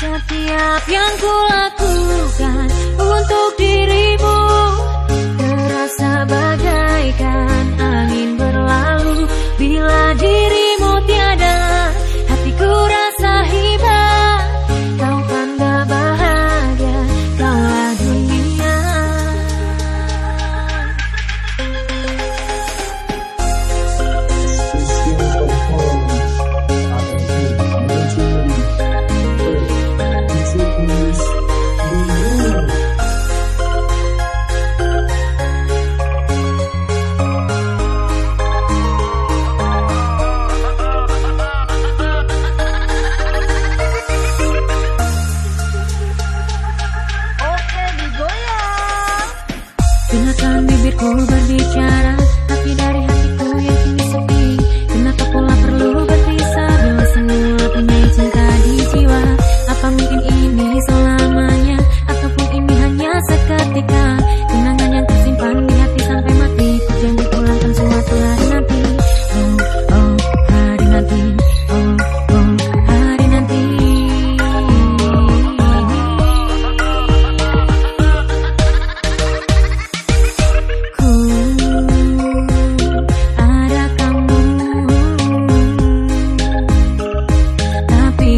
Setiap yang ku lakukan untuk dirimu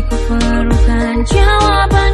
ku perlukan jawaban